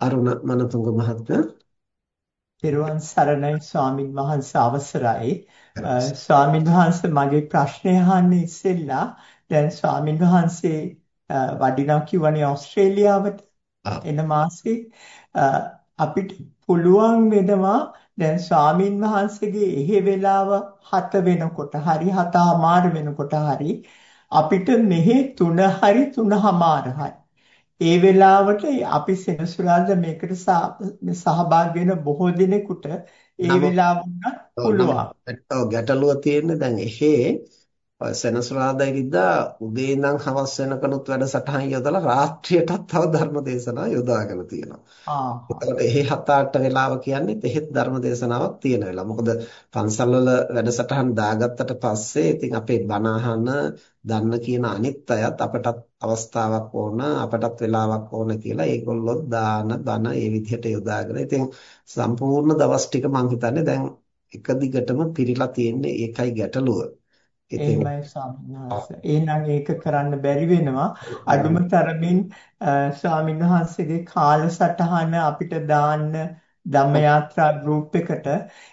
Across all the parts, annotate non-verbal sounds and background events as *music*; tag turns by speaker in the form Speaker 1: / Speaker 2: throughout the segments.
Speaker 1: අරුණ මනතුංග මහත්මයා.
Speaker 2: පෙරවන් සරණයි ස්වාමින් වහන්සේ අවසරයි. ස්වාමින් වහන්සේ මගේ ප්‍රශ්නය අහන්නේ ඉස්සෙල්ලා. දැන් ස්වාමින් වහන්සේ වඩිනා කිව්වනේ ඕස්ට්‍රේලියාවට එන මාසේ. අපිට පුළුවන් වෙනවා දැන් ස්වාමින් වහන්සේගේ එහෙ වෙලාව 7 වෙනකොට හරි 7:00 වෙනකොට හරි අපිට මෙහෙ 3 හරි 3:00 හරි ඒ වෙලාවට අපි සෙනසුරාදා මේකට සහභාගී වෙන බොහෝ දිනෙකට ඒ වෙලාව වුණත් පුළුවන්.
Speaker 1: ඔව් ගැටලුව තියෙන්නේ දැන් එහෙ සෙනසුරාදා ඉරිදා උදේ ඉඳන් හවස වෙනකනුත් වැඩසටහන් යොදලා රාත්‍රියටත් තව ධර්ම දේශනා යොදාගෙන තියෙනවා.
Speaker 2: ආ.
Speaker 1: එතකොට එහෙ 7-8 වෙලාව කියන්නේ එහෙත් ධර්ම දේශනාවක් තියෙන වෙලාව. මොකද පන්සල් වල වැඩසටහන් දාගත්තට පස්සේ ඉතින් අපේ බණ දන්න කියන අනිත් අයත් අපටත් අවස්ථාවක් ඕන අපටත් වෙලාවක් ඕන කියලා ඒගොල්ලෝ දාන බන ඒ විදිහට යොදාගෙන ඉතින් සම්පූර්ණ දවස් ටික මම හිතන්නේ දැන් එක දිගටම පිරීලා තියෙන්නේ ඒකයි ගැටලුව.
Speaker 2: එහෙමයි ස්වාමීන් එහෙනම් ඒක කරන්න බැරි වෙනවා. අඩුම තරමින් ස්වාමීන් වහන්සේගේ කාලසටහන අපිට දාන්න ධම්ම යාත්‍රා ගෲප් එකට.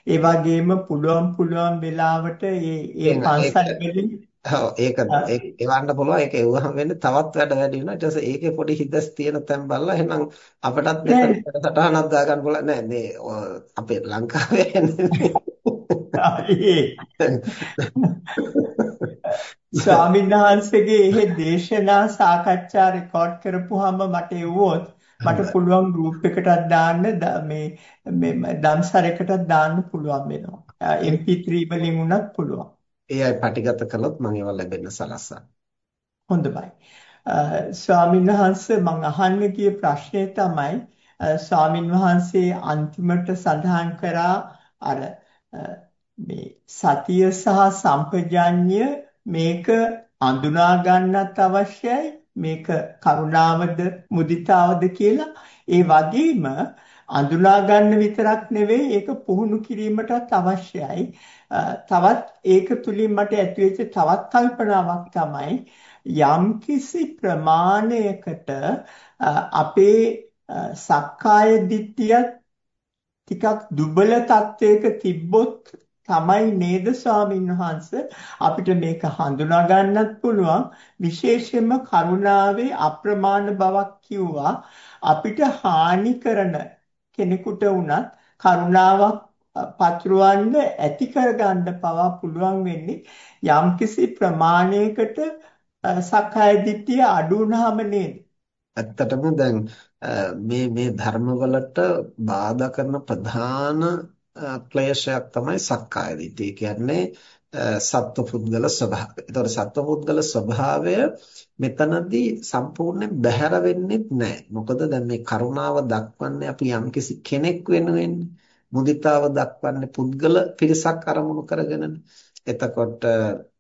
Speaker 2: ඒ වගේම පුළුවන් පුළුවන් වෙලාවට ඒ ඒ පන්සල් වලින්
Speaker 1: ඔව් ඒක එවන්න පුළුවන්. ඒක එවුවහම වෙන්නේ තවත් වැඩ වැඩි වෙනවා. ඊට පස්සේ ඒකේ පොඩි හිදස් තියෙන තැන් බලලා එහෙනම් අපටත් මෙතන සටහනක් දාගන්න පුළුවන්. නෑ මේ අපේ ලංකාවේ *laughs*
Speaker 2: ස්වාමීන් වහන්සේගේ එහෙ දේශනා සාකච්ඡා රෙකෝඩ් කරපුවාම මට එවුවොත් මට පුළුවන් ගෲප් එකටත් දාන්න මේ මේ දම්සරයකටත් දාන්න පුළුවන් වෙනවා MP3 වලින් උනත් පුළුවන්
Speaker 1: ඒ අය පටිගත කළොත් මම ඒවා ලැබෙන්න සලස්සන.
Speaker 2: හොඳයි. ස්වාමීන් වහන්සේ මම අහන්න ගිය ප්‍රශ්නේ තමයි ස්වාමින් වහන්සේ අන්තිමට සඳහන් කරා අර මේ සතිය සහ සම්පජාඤ්ඤය මේක අඳුනා ගන්නත් අවශ්‍යයි මේක කරුණාවද මුදිතාවද කියලා ඒ වගේම අඳුනා ගන්න විතරක් නෙවෙයි ඒක පුහුණු කිරීමටත් අවශ්‍යයි. තවත් ඒක තුලින් මට ඇතිවෙච්ච තවත් කල්පනාවක් තමයි යම්කිසි ප්‍රමාණයකට අපේ සක්කාය දිට්ඨිය ටිකක් දුබල තත්වයක තිබ්බොත් තමයි නේද ස්වාමින් වහන්සේ? අපිට මේක හඳුනා ගන්නත් පුළුවන්. විශේෂයෙන්ම කරුණාවේ අප්‍රමාණ බවක් කිව්වා. අපිට හානි කරන කෙනෙකුට වුණත් කරුණාවක් පතුරවන්න ඇති කරගන්න පවා පුළුවන් වෙන්නේ යම්කිසි ප්‍රමාණයකට සක්කාය දිට්ඨිය අඩු වුනහම නේද?
Speaker 1: ඇත්තටම දැන් මේ මේ ධර්මවලට බාධා කරන ප්‍රධාන ක්ලේශයක් තමයි සක්කාය දිට්ඨිය. කියන්නේ සත්වපුද්ගල ස්වභාවය. ඒතකොට සත්වපුද්ගල ස්වභාවය මෙතනදී සම්පූර්ණයෙන් බැහැර වෙන්නේ නැහැ. මොකද දැන් මේ කරුණාව දක්වන්නේ අපි යම්කිසි කෙනෙක් වෙනුවෙන්නේ. මුදිතාව දක්වන්නේ පුද්ගල පිරිසක් අරමුණු කරගෙනනේ. එතකොට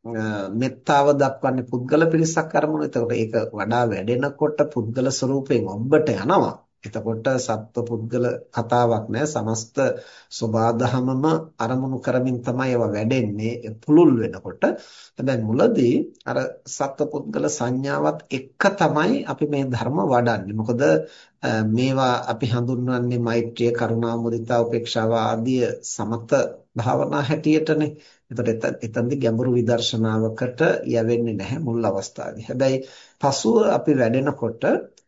Speaker 1: මෙත්තාව දක්වන්නේ පුද්ගල පිරිසක් අරමුණු. එතකොට ඒක වඩා වැඩෙනකොට පුද්ගල ස්වરૂපයෙන් ඔබට යනවා. එතකොට සත්ව පුද්ගල කතාවක් නෑ. සමස්ත සබාධමම අරමුණු කරමින් තමයි ඒවා වැඩෙන්නේ. පුළුල් වෙනකොට. හැබැයි මුලදී අර සත්ව පුද්ගල සංඥාවත් එක්ක තමයි අපි මේ ධර්ම වඩන්නේ. මොකද මේවා අපි හඳුන්වන්නේ මෛත්‍රිය කරුණා මුදිතා උපේක්ෂාව ආදී සමත භාවනා හැටියටනේ. එතකොට එතනදී ගැඹුරු විදර්ශනාවකට යවෙන්නේ නැහැ මුල් අවස්ථාවේ හැබැයි පසුව අපි වැඩෙනකොට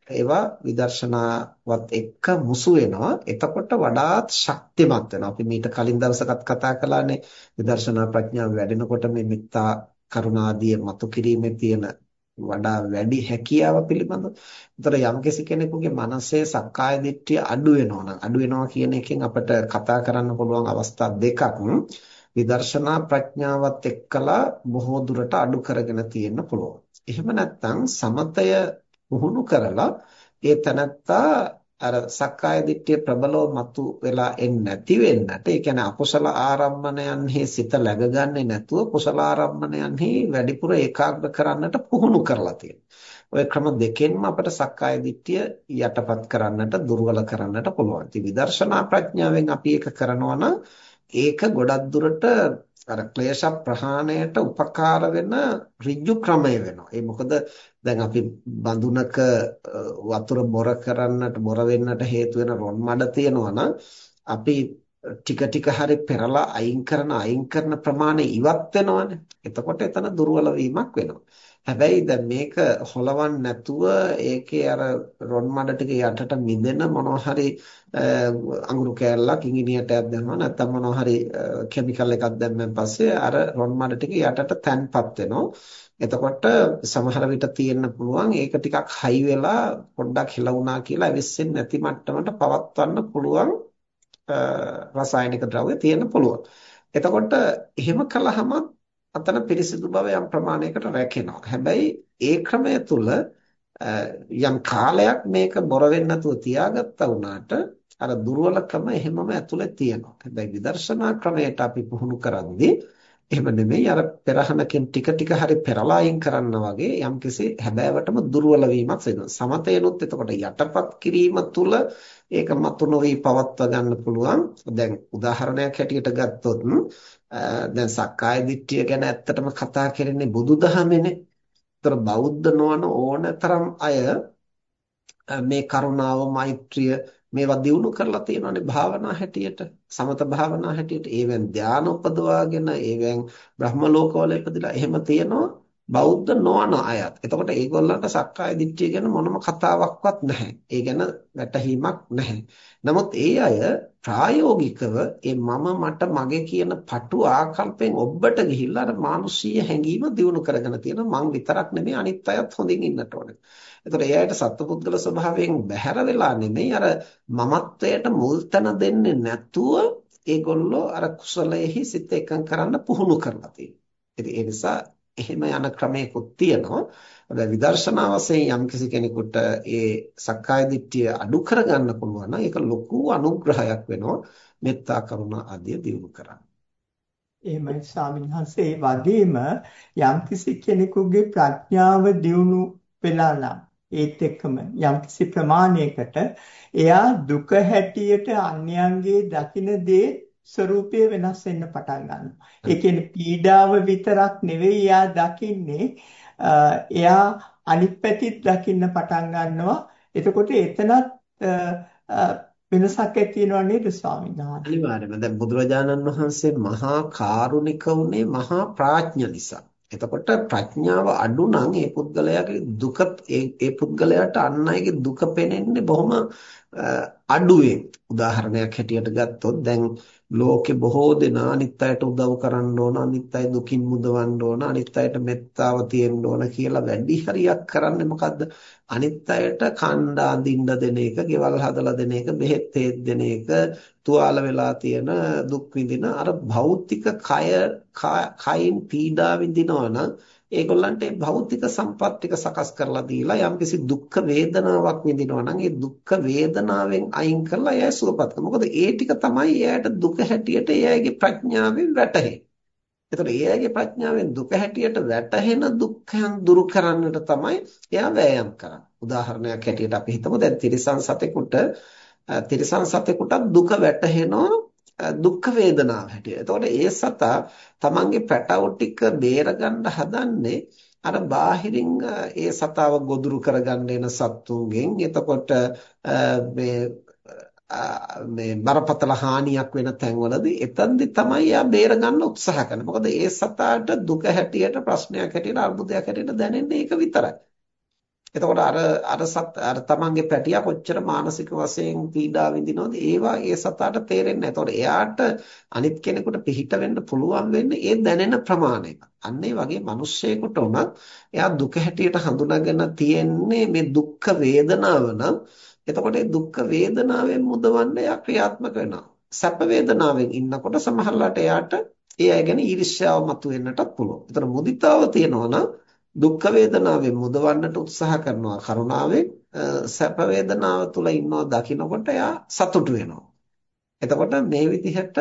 Speaker 1: ඒවා විදර්ශනාවත් එක්ක මුසු වෙනවා. එතකොට වඩාත් ශක්තිමත් වෙනවා. අපි මීට කලින් දවසකත් කතා කළානේ විදර්ශනා ප්‍රඥාව වැඩෙනකොට මේ මෙත්තා කරුණාදී මතු කිරීමේ තියෙන වඩා වැඩි හැකියාව පිළිබඳව. ඒතර යම්කිසි කෙනෙකුගේ මනසේ සක්කාය දිට්ඨිය අඩු වෙනවා නම් අඩු වෙනවා කියන එකෙන් අපිට කතා කරන්න පුළුවන් අවස්ථා දෙකක් විදර්ශනා ප්‍රඥාවත් එක්කලා බොහෝ දුරට අඩු කරගෙන තියෙන්න පුළුවන්. එහෙම නැත්නම් සමතය පුහුණු කරලා ඒ තනත්තා අර සක්කාය දිට්ඨිය ප්‍රබලව මතු වෙලා එන්නේ නැති වෙන්නට ඒ කියන්නේ අකුසල ආරම්මණයන්හි සිත läගගන්නේ නැතුව කුසල ආරම්මණයන්හි වැඩිපුර ඒකාග්‍ර කරන්නට පුහුණු කරලා තියෙනවා. ඔය ක්‍රම දෙකෙන්ම අපිට සක්කාය දිට්ඨිය යටපත් කරන්නට දුර්වල කරන්නට පුළුවන්. ඉතින් විදර්ශනා ප්‍රඥාවෙන් අපි ඒක කරනවා නම් ඒක ගොඩක් දුරට අර ක්ලේශ ප්‍රහාණයට උපකාර වෙන ඍජු ක්‍රමය වෙනවා. ඒ මොකද දැන් අපි බඳුනක වතුර බොර කරන්නට බොර වෙන්නට හේතු වෙන රොන් මඩ තියෙනවා නම් අපි ටික ටික හරි පෙරලා අයින් කරන අයින් කරන ප්‍රමාණය ඉවත් වෙනවනේ. එතකොට එතන දුර්වල වීමක් වෙනවා. හැබැයි දැන් මේක හොලවන්න නැතුව ඒකේ අර රොන් මඩ ටික යටට මිදෙන මොනවා හරි අඟුරු කෑල්ලක් ඉංගිනියටයක් දැම්මම නැත්නම් මොනවා හරි කිමිකල් එකක් දැම්මන් පස්සේ අර රොන් මඩ ටික යටට තැන්පත් වෙනවා. එතකොට සමහර විට තියෙන්න පුළුවන් ඒක ටිකක් හයි වෙලා පොඩ්ඩක් හෙලවුණා කියලා ඇවිස්සෙන්නේ නැති මට්ටමට පවත්වන්න පුළුවන් රසායනික ද්‍රව්‍ය තියෙන්න පුළුවන්. එතකොට එහෙම කළාම අතන පිරිසිදු බව යම් ප්‍රමාණයකට රැකෙනවා. හැබැයි ඒ ක්‍රමය තුල යම් කාලයක් මේක බොර වෙන්නේ නැතුව තියාගත්තා වුණාට අර දුර්වලකම එහෙමම ඇතුලේ තියෙනවා. හැබැයි විදර්ශනා ක්‍රමයට අපි පුහුණු කරද්දී එහෙම නෙමෙයි අර පෙරහනකින් ටික ටික හරි පෙරලා අයින් කරන්න වගේ යම්කිසි හැබෑවටම දුර්වල වීමක් වෙනවා. සමතේනොත් එතකොට යටපත් කිරීම තුල ඒක මතු නොවි පවත්වා ගන්න පුළුවන්. දැන් උදාහරණයක් හැටියට ගත්තොත් දැන් සක්කාය දිට්ඨිය ගැන ඇත්තටම කතා කරන්නේ බුදුදහමේනේ. ඒතර බෞද්ධ නොවන ඕනතරම් අය මේ කරුණාව මෛත්‍රිය මේවා දියුණු කරලා තියෙනවානේ භාවනා හැටියට සමත භාවනා හැටියට. ඒවෙන් ධානය උපදවාගෙන ඒවෙන් බ්‍රහ්ම ලෝකවල ඉපදිලා එහෙම තියෙනවා. බෞද්ධ නොවන අයත්. එතකොට ඒගොල්ලන්ට සක්කාය දිට්ඨිය ගැන මොනම කතාවක්වත් නැහැ. ඒ ගැන වැටහීමක් නැහැ. නමුත් ඒ අය ප්‍රායෝගිකව ඒ මම මට මගේ කියන පටු ආකල්පෙන් ඔබට ගිහිල්ලා අර මානුෂීය හැඟීම දියුණු කරගෙන තියෙනවා. මං විතරක් නෙමෙයි අනිත් අයත් හොඳින් ඉන්නට ඕනේ. එතකොට ඒ අයට සත්පුද්ගල ස්වභාවයෙන් බැහැර වෙලා නෙමෙයි අර මමත්වයට මුල් තැන දෙන්නේ නැතුව ඒගොල්ලෝ අර කුසලයෙහි සිත එකඟ කරන්න පුහුණු කරලා තියෙනවා. ඒ නිසා එහෙම යන ක්‍රමයකුත් තියෙනවා. හැබැයි විදර්ශනා වශයෙන් යම්කිසි කෙනෙකුට ඒ සක්කාය දිට්ඨිය අඩු කරගන්න පුළුවන් නම් ඒක ලොකු අනුග්‍රහයක් වෙනවා. මෙත්තා කරුණා ආදිය දියුණු කරන්න.
Speaker 2: එහෙමයි ස්වාමීන් වහන්සේ ඒ වගේම යම්කිසි කෙනෙකුගේ ප්‍රඥාව දියුණු වෙලා නම් ඒත් එක්කම යම්කිසි ප්‍රමාණයකට එයා දුක හැටියට අන්‍යයන්ගේ දකින දේ ස්වરૂපය වෙනස් වෙන්න පටන් ගන්නවා. ඒ කියන්නේ පීඩාව විතරක් නෙවෙයි එයා දකින්නේ එයා අනිත් පැතිත් දකින්න පටන් ගන්නවා. එතකොට එතනත් වෙනසක් ඇති වෙනව නේද ස්වාමීන් වහන්සේ?
Speaker 1: අනිවාර්යයෙන්ම. දැන් බුදුරජාණන් වහන්සේ මහා කාරුණික උනේ මහා ප්‍රඥා නිසා. එතකොට ප්‍රඥාව අඩු නම් ඒ පුද්ගලයාගේ දුක ඒ පුද්ගලයාට අන් අයගේ දුක පෙනෙන්නේ බොහොම අඩුවෙන්. උදාහරණයක් හැටියට ගත්තොත් දැන් ලෝකේ බොහෝ දෙනා අනිත් අයට උදව් කරන්න ඕන අනිත් අය දුකින් මුදවන්න ඕන අනිත් අයට මෙත්තාව තියෙන්න ඕන කියලා වැඩි හරියක් කරන්නේ මොකද්ද අනිත් අයට කණ්ඩ අඳින්න දෙන එක, ගෙවල් හදලා දෙන එක, බෙහෙත් දෙන එක, තුවාල වෙලා තියෙන දුක් විඳින අර භෞතික කය කයින් පීඩා විඳිනවා නම් ඒගොල්ලන්ට ඒ භෞතික සම්පත් ටික සකස් කරලා දීලා යම්කිසි දුක් වේදනාවක් විඳිනවා නම් ඒ දුක් වේදනාවෙන් අයින් කරලා එයා සුවපත් කරනවා. මොකද ඒ ටික තමයි එයාට දුක හැටියට එයාගේ ප්‍රඥාවෙන් වැටහෙන්නේ. එතකොට එයාගේ ප්‍රඥාවෙන් දුක හැටියට වැටහෙන දුක්ඛයන් දුරු කරන්නට තමයි එයා වෑයම් කරන්නේ. උදාහරණයක් හැටියට අපි හිතමු දැන් තිරිසන් සතෙකුට තිරිසන් සතෙකුට දුක වැටහෙනවා දුක් වේදනාව හැටියට. එතකොට ඒ සතා තමන්ගේ පැටව ටික බේරගන්න හදන්නේ අර බාහිරින් ඒ සතාව ගොදුරු කරගන්න එන සත්තුන්ගෙන් එතකොට මේ මේ බරපතල හානියක් වෙන තැන්වලදී එතෙන්දි තමයි යා බේරගන්න උත්සාහ කරන්නේ. මොකද ඒ සතාට දුක හැටියට ප්‍රශ්නයක් හැටියට අර්බුදයක් හැටියට දැනෙන්නේ ඒක විතරයි. එතකොට අර අර සත් අර තමන්ගේ පැටියා කොච්චර මානසික වශයෙන් පීඩා විඳිනවද ඒවා ඒ සතාට තේරෙන්නේ නැහැ. එතකොට එයාට අනිත් කෙනෙකුට පිහිට වෙන්න පුළුවන් වෙන්නේ ඒ දැනෙන ප්‍රමාණයට. අන්න ඒ වගේ මිනිස්සෙකුට උනත් එයා දුක හැටියට හඳුනාගෙන තියෙන්නේ මේ දුක් වේදනාව නම් එතකොට ඒ දුක් වේදනාවෙන් මුදවන්න එයා ක්‍රියාත්මක වෙනවා. සැප වේදනාවෙන් ඉන්නකොට සමහරලාට එයාට ඒ අය ගැන ඊර්ෂ්‍යාව මතුවෙන්නටත් පුළුවන්. එතන මුදිතාව තියෙනවා නම් දුක් වේදනාවෙන් මුදවන්නට උත්සාහ කරනවා කරුණාවෙන් සැප වේදනාව තුල ඉන්නවා දකින්නකොට එයා සතුටු වෙනවා. එතකොට මේ විදිහට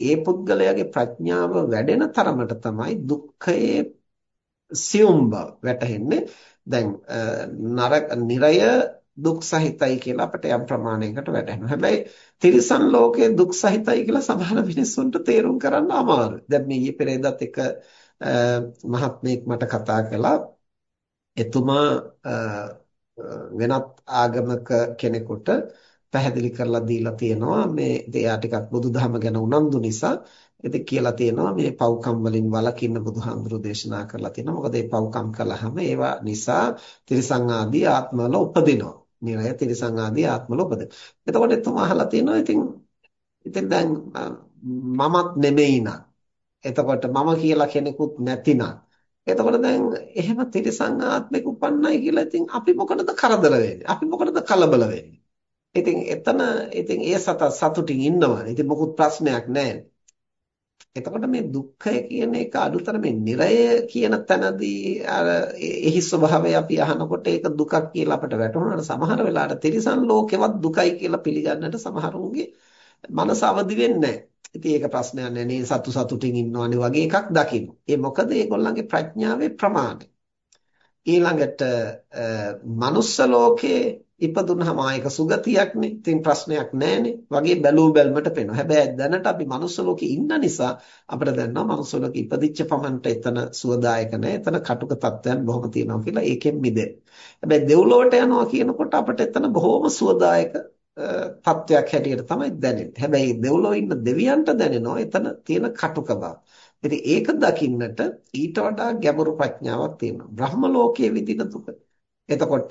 Speaker 1: ඒ පුද්ගලයාගේ ප්‍රඥාව වැඩෙන තරමට තමයි දුක්ඛයේ සියුම් බව වැටහෙන්නේ. දැන් නරක නිරය දුක් සහිතයි කියලා අපිට යම් ප්‍රමාණයකට වැටහෙනවා. හැබැයි තිරිසන් ලෝකයේ දුක් සහිතයි කියලා සමහර මිනිස්සුන්ට තේරුම් කරන්න අමාරුයි. දැන් මේ ඊයේ පෙරේදත් එක මහත්මයෙක් මට කතා කළා. එතුමා වෙනත් ආගමක කෙනෙකුට පැහැදිලි කරලා දීලා තියෙනවා මේ එයා ටිකක් බුදුදහම ගැන උනන්දු නිසා ඉතින් කියලා තියෙනවා මේ පව්කම් වලින් වළකින්න බුදුහාමුදුරු දේශනා කරලා තියෙනවා මොකද මේ පව්කම් කළාම ඒවා නිසා තිරිසං ආදී ආත්මවල උපදිනවා නිරය තිරිසං ආදී ආත්මවල උපදින. එතකොට එතුමා අහලා තියෙනවා ඉතින් ඉතින් දැන් මමත් නෙමෙයි නා. එතකොට මම කියලා කෙනෙකුත් නැතිනම් එතකොට දැන් එහෙම තිරිසං ආත්මෙක උපන්නයි කියලා ඉතින් අපි මොකටද කරදර වෙන්නේ? අපි මොකටද කලබල වෙන්නේ? ඉතින් එතන ඉතින් ඒ සත සතුටින් ඉන්නවා. ඉතින් මොකුත් ප්‍රශ්නයක් නැහැ. එතකොට මේ දුක්ඛය කියන එක අදුතරමේ නිරය කියන තැනදී අර එහි ස්වභාවය අපි අහනකොට ඒක දුකක් කියලා අපිට වැටහුණාට සමහර වෙලාවට තිරිසන් ලෝකෙවත් දුකයි කියලා පිළිගන්නට සමහරුන්ගේ මනස අවදි වෙන්නේ නැහැ. ඉතින් ඒක ප්‍රශ්නයක් නෑ නේ සතු සතුටින් ඉන්නවනේ වගේ එකක් දකින්න. ඒ මොකද ඒගොල්ලන්ගේ ප්‍රඥාවේ ප්‍රමාණය. ඊළඟට මනුස්ස ලෝකයේ ඉපදුනහම ආයක සුගතියක්නේ. ඉතින් ප්‍රශ්නයක් නැහැනේ. වගේ බැලූ බැල්මට පේනවා. හැබැයි දැනට අපි මනුස්ස ලෝකේ ඉන්න නිසා අපිට දැනනවා මනුස්ස ලෝකේ ඉපදිච්ච පමණට එතන සුවදායක නැහැ. එතන කටුක තත්ත්වයන් බොහොම තියෙනවා කියලා ඒකෙන් මිදෙන්න. හැබැයි දෙව්ලොවට යනවා කියනකොට අපිට එතන බොහොම සුවදායක තත්වයක් හැටියට තමයි දැනෙන්නේ. හැබැයි දෙව්ලොව ඉන්න දෙවියන්ට දැනෙනවා එතන තියෙන කටුක බව. ඉතින් ඒක දකින්නට ඊට වඩා ගැඹුරු ප්‍රඥාවක් තියෙනවා. බ්‍රහ්ම ලෝකයේ විඳින දුක එතකොට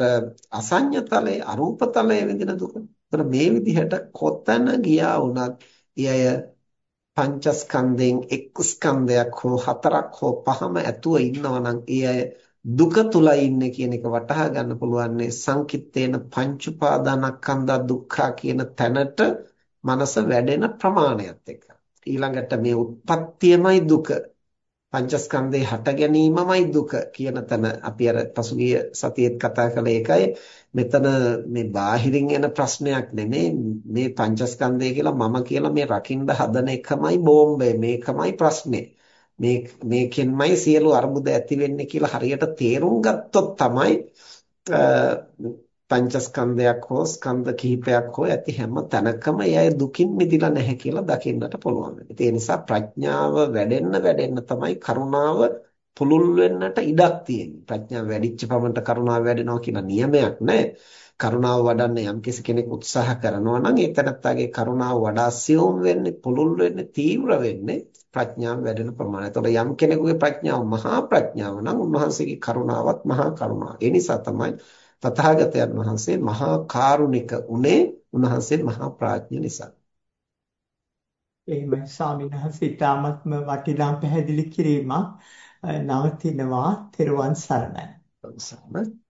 Speaker 1: අසඤ්ඤ තලයේ අරූප තලයේ විඳින දුක. එතන මේ විදිහට කොතන ගියා වුණත් එය පංචස්කන්ධයෙන් එක් ස්කන්ධයක් හෝ හතරක් හෝ පහම ඇතුව ඉන්නවා නම් ඒ දුක තුලයි ඉන්නේ කියන එක වටහා ගන්න පුළුවන් සංකිට්තේන පංච උපාදානස්කන්ධ දුක්ඛ කියන තැනට මනස වැඩෙන ප්‍රමාණයත් එක්ක. ඊළඟට මේ උත්පත්තියමයි දුක. පංචස්කන්ධේ හට ගැනීමමයි දුක කියන තැන අපි අර පසුගිය සතියේත් කතා කළේ ඒකයි. මෙතන මේ බාහිරින් එන ප්‍රශ්නයක් නෙමේ. මේ පංචස්කන්ධය කියලා මම කියලා මේ රකින්න හදන එකමයි බෝම්බය. මේකමයි ප්‍රශ්නේ. මේ මේකෙන්මයි සියලු අර්බුද ඇති වෙන්නේ කියලා හරියට තේරුම් ගත්තොත් තමයි පංචස්කන්ධයක් හෝ ස්කන්ධ කිහිපයක් හෝ ඇති හැම තැනකම එය දුකින් මිදිලා නැහැ කියලා දකින්නට පුළුවන්. ඒ නිසා ප්‍රඥාව වැඩෙන්න වැඩෙන්න තමයි කරුණාව පුළුල් වෙන්නට ඉඩක් තියෙන්නේ. ප්‍රඥාව වැඩිච්ච පමණට කරුණාව වැඩෙනවා කියන නියමයක් නැහැ. කරුණාව වඩන්න යම්කිසි කෙනෙක් උත්සාහ කරනවා නම් ඒ තැනත්තාගේ කරුණාව වඩා සියුම් වෙන්නේ, පුළුල් වෙන්නේ, තීව්‍ර වෙන්නේ ප්‍රඥාව වැඩෙන ප්‍රමාණය. එතකොට යම් කෙනෙකුගේ ප්‍රඥාව මහා ප්‍රඥාව නම් උන්වහන්සේගේ කරුණාවත් මහා කරුණාව. ඒ නිසා තමයි තථාගතයන් වහන්සේ මහා කාරුණික උනේ උන්වහන්සේ මහා ප්‍රඥා නිසා.
Speaker 2: එහෙමයි ස්වාමීන් වහන්සේ ඊටාත්ම වටිනා පැහැදිලි කිරීමක් නවතිනවා තෙරුවන් සරණයි.
Speaker 1: සරණයි.